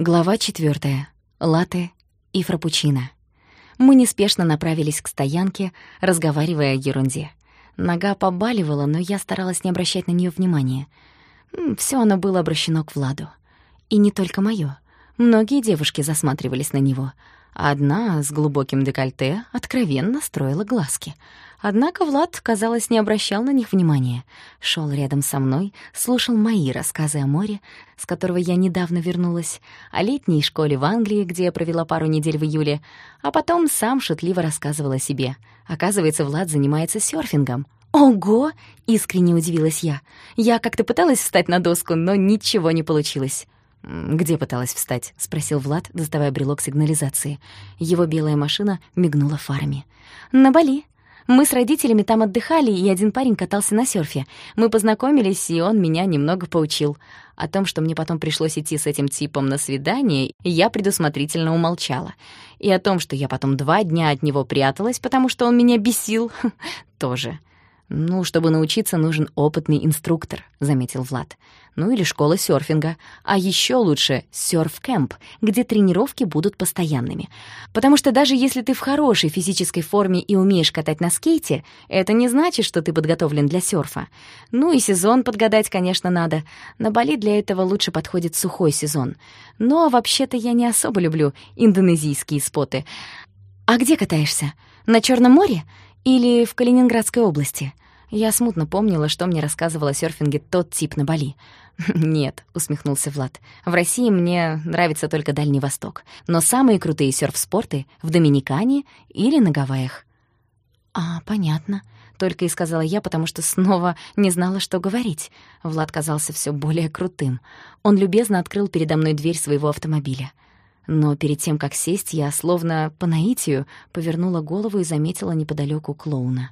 Глава четвертая. Латте и фрапучино. Мы неспешно направились к стоянке, разговаривая о ерунде. Нога побаливала, но я старалась не обращать на нее внимания. Все оно было обращено к Владу. И не только моё. Многие девушки засматривались на него. Одна с глубоким декольте откровенно строила глазки — Однако Влад, казалось, не обращал на них внимания. Шел рядом со мной, слушал мои рассказы о море, с которого я недавно вернулась, о летней школе в Англии, где я провела пару недель в июле, а потом сам шутливо рассказывал о себе. Оказывается, Влад занимается серфингом. «Ого!» — искренне удивилась я. Я как-то пыталась встать на доску, но ничего не получилось. «Где пыталась встать?» — спросил Влад, доставая брелок сигнализации. Его белая машина мигнула фарами. «На Бали», мы с родителями там отдыхали, и один парень катался на серфе. Мы познакомились, и он меня немного поучил. О том, что мне потом пришлось идти с этим типом на свидание, я предусмотрительно умолчала. И о том, что я потом два дня от него пряталась, потому что он меня бесил, тоже. «Ну, чтобы научиться, нужен опытный инструктор», — заметил Влад. «Ну или школа серфинга. А еще лучше серф-кэмп, где тренировки будут постоянными. Потому что даже если ты в хорошей физической форме и умеешь катать на скейте, это не значит, что ты подготовлен для серфа. Ну и сезон подгадать, конечно, надо. На Бали для этого лучше подходит сухой сезон. Но вообще-то я не особо люблю индонезийские споты. А где катаешься? На Черном море? Или в Калининградской области? Я смутно помнила, что мне рассказывал о серфинге тот тип на Бали. «Нет», — усмехнулся Влад, — «в России мне нравится только Дальний Восток, но самые крутые серф-спорты в Доминикане или на Гавайях». «А, понятно», — только и сказала я, потому что снова не знала, что говорить. Влад казался все более крутым. Он любезно открыл передо мной дверь своего автомобиля. Но перед тем, как сесть, я, словно по наитию, повернула голову и заметила неподалеку клоуна.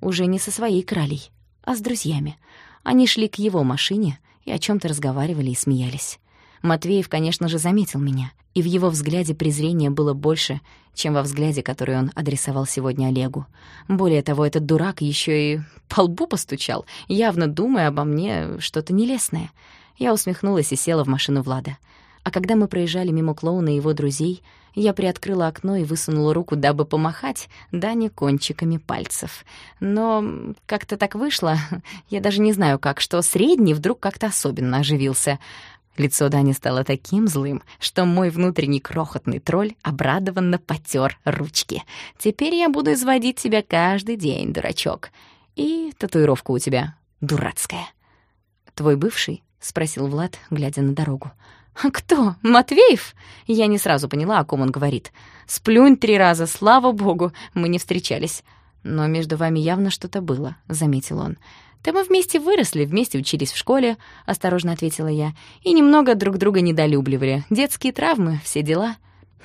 Уже не со своей кралей, а с друзьями. Они шли к его машине и о чем то разговаривали и смеялись. Матвеев, конечно же, заметил меня, и в его взгляде презрение было больше, чем во взгляде, который он адресовал сегодня Олегу. Более того, этот дурак еще и по лбу постучал, явно думая обо мне что-то нелестное. Я усмехнулась и села в машину Влада. А когда мы проезжали мимо клоуна и его друзей, я приоткрыла окно и высунула руку, дабы помахать Дане кончиками пальцев. Но как-то так вышло, я даже не знаю как, что средний вдруг как-то особенно оживился. Лицо Дани стало таким злым, что мой внутренний крохотный тролль обрадованно потер ручки. «Теперь я буду изводить тебя каждый день, дурачок. И татуировка у тебя дурацкая». «Твой бывший?» — спросил Влад, глядя на дорогу. «Кто? Матвеев?» Я не сразу поняла, о ком он говорит. «Сплюнь три раза, слава богу, мы не встречались». «Но между вами явно что-то было», — заметил он. «Да мы вместе выросли, вместе учились в школе», — осторожно ответила я. «И немного друг друга недолюбливали. Детские травмы, все дела».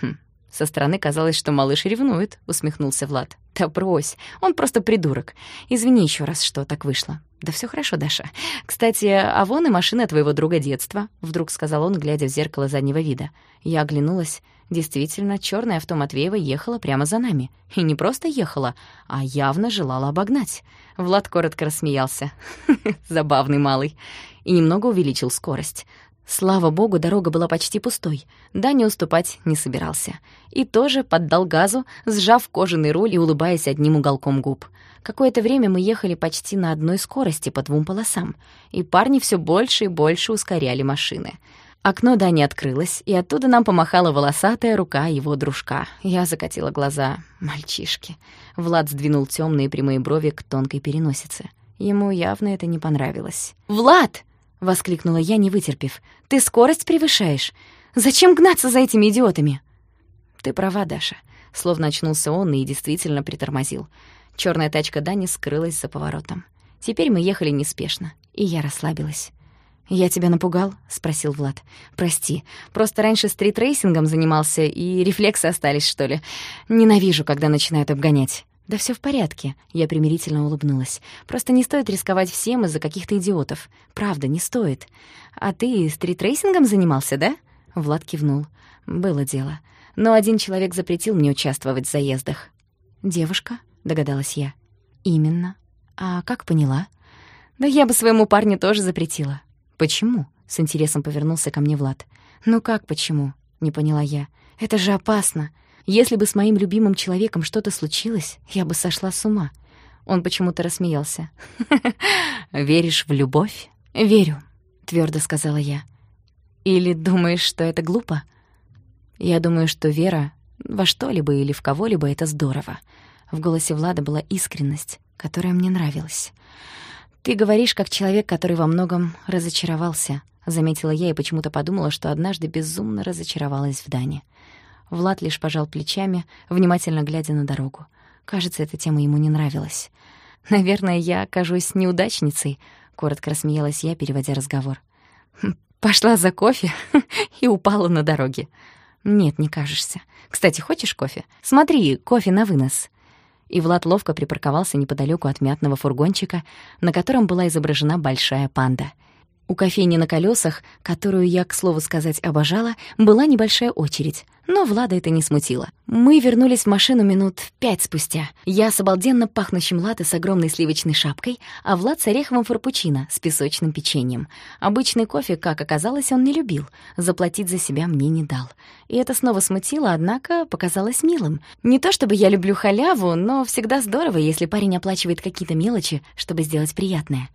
«Хм, со стороны казалось, что малыш ревнует», — усмехнулся Влад. «Да брось, он просто придурок. Извини еще раз, что так вышло». «Да все хорошо, Даша. Кстати, а вон и машина твоего друга детства», — вдруг сказал он, глядя в зеркало заднего вида. Я оглянулась. Действительно, черное авто Матвеева ехало прямо за нами. И не просто ехала, а явно желала обогнать. Влад коротко рассмеялся. Забавный малый. И немного увеличил скорость. Слава богу, дорога была почти пустой. Даня уступать не собирался. И тоже поддал газу, сжав кожаный руль и улыбаясь одним уголком губ. Какое-то время мы ехали почти на одной скорости по двум полосам, и парни все больше и больше ускоряли машины. Окно Дани открылось, и оттуда нам помахала волосатая рука его дружка. Я закатила глаза. Мальчишки. Влад сдвинул темные прямые брови к тонкой переносице. Ему явно это не понравилось. «Влад!» — воскликнула я, не вытерпев. «Ты скорость превышаешь. Зачем гнаться за этими идиотами?» «Ты права, Даша». Словно очнулся он и действительно притормозил. Черная тачка Дани скрылась за поворотом. Теперь мы ехали неспешно, и я расслабилась. «Я тебя напугал?» — спросил Влад. «Прости, просто раньше стритрейсингом занимался, и рефлексы остались, что ли. Ненавижу, когда начинают обгонять». «Да все в порядке», — я примирительно улыбнулась. «Просто не стоит рисковать всем из-за каких-то идиотов. Правда, не стоит. А ты стритрейсингом занимался, да?» Влад кивнул. «Было дело. Но один человек запретил мне участвовать в заездах». «Девушка?» — догадалась я. «Именно. А как поняла?» «Да я бы своему парню тоже запретила». «Почему?» — с интересом повернулся ко мне Влад. «Ну как почему?» — не поняла я. «Это же опасно. Если бы с моим любимым человеком что-то случилось, я бы сошла с ума». Он почему-то рассмеялся. «Веришь в любовь?» «Верю», — твердо сказала я. «Или думаешь, что это глупо?» «Я думаю, что вера во что-либо или в кого-либо — это здорово». В голосе Влада была искренность, которая мне нравилась. «Ты говоришь, как человек, который во многом разочаровался», — заметила я и почему-то подумала, что однажды безумно разочаровалась в Дане. Влад лишь пожал плечами, внимательно глядя на дорогу. Кажется, эта тема ему не нравилась. «Наверное, я окажусь неудачницей», — коротко рассмеялась я, переводя разговор. «Хм, «Пошла за кофе и упала на дороге». «Нет, не кажешься. Кстати, хочешь кофе? Смотри, кофе на вынос» и Влад ловко припарковался неподалеку от мятного фургончика, на котором была изображена большая панда. У кофейни на колесах, которую я, к слову сказать, обожала, была небольшая очередь, но Влада это не смутило. Мы вернулись в машину минут пять спустя. Я с обалденно пахнущим латте с огромной сливочной шапкой, а Влад с ореховым фарпучино с песочным печеньем. Обычный кофе, как оказалось, он не любил. Заплатить за себя мне не дал. И это снова смутило, однако показалось милым. Не то чтобы я люблю халяву, но всегда здорово, если парень оплачивает какие-то мелочи, чтобы сделать приятное.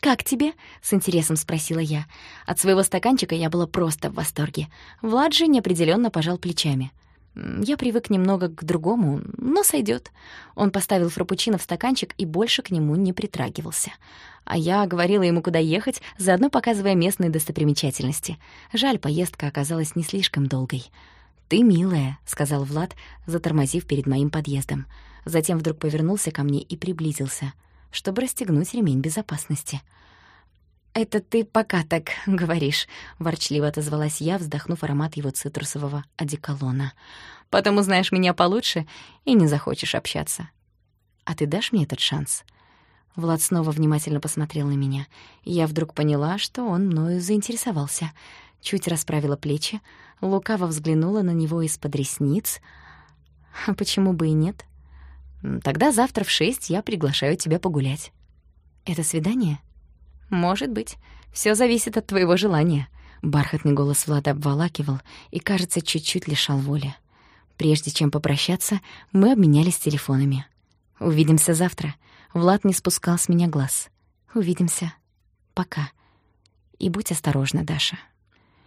«Как тебе?» — с интересом спросила я. От своего стаканчика я была просто в восторге. Влад же неопределённо пожал плечами. Я привык немного к другому, но сойдёт. Он поставил фрапучино в стаканчик и больше к нему не притрагивался. А я говорила ему, куда ехать, заодно показывая местные достопримечательности. Жаль, поездка оказалась не слишком долгой. «Ты милая», — сказал Влад, затормозив перед моим подъездом. Затем вдруг повернулся ко мне и приблизился — чтобы расстегнуть ремень безопасности. «Это ты пока так говоришь», — ворчливо отозвалась я, вздохнув аромат его цитрусового одеколона. «Потом узнаешь меня получше и не захочешь общаться». «А ты дашь мне этот шанс?» Влад снова внимательно посмотрел на меня, я вдруг поняла, что он мною заинтересовался. Чуть расправила плечи, лукаво взглянула на него из-под ресниц. «А почему бы и нет?» Тогда завтра в шесть я приглашаю тебя погулять. Это свидание? Может быть. Все зависит от твоего желания. Бархатный голос Влада обволакивал и, кажется, чуть-чуть лишал воли. Прежде чем попрощаться, мы обменялись телефонами. Увидимся завтра. Влад не спускал с меня глаз. Увидимся. Пока. И будь осторожна, Даша.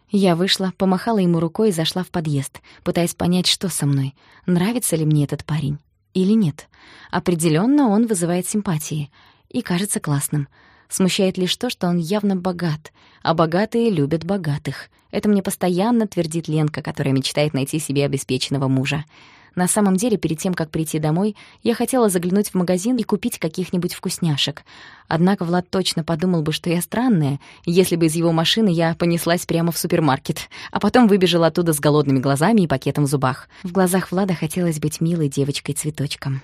Я вышла, помахала ему рукой и зашла в подъезд, пытаясь понять, что со мной, нравится ли мне этот парень или нет. Определенно он вызывает симпатии и кажется классным. Смущает лишь то, что он явно богат, а богатые любят богатых. Это мне постоянно твердит Ленка, которая мечтает найти себе обеспеченного мужа. На самом деле, перед тем, как прийти домой, я хотела заглянуть в магазин и купить каких-нибудь вкусняшек. Однако Влад точно подумал бы, что я странная, если бы из его машины я понеслась прямо в супермаркет, а потом выбежала оттуда с голодными глазами и пакетом в зубах. В глазах Влада хотелось быть милой девочкой-цветочком.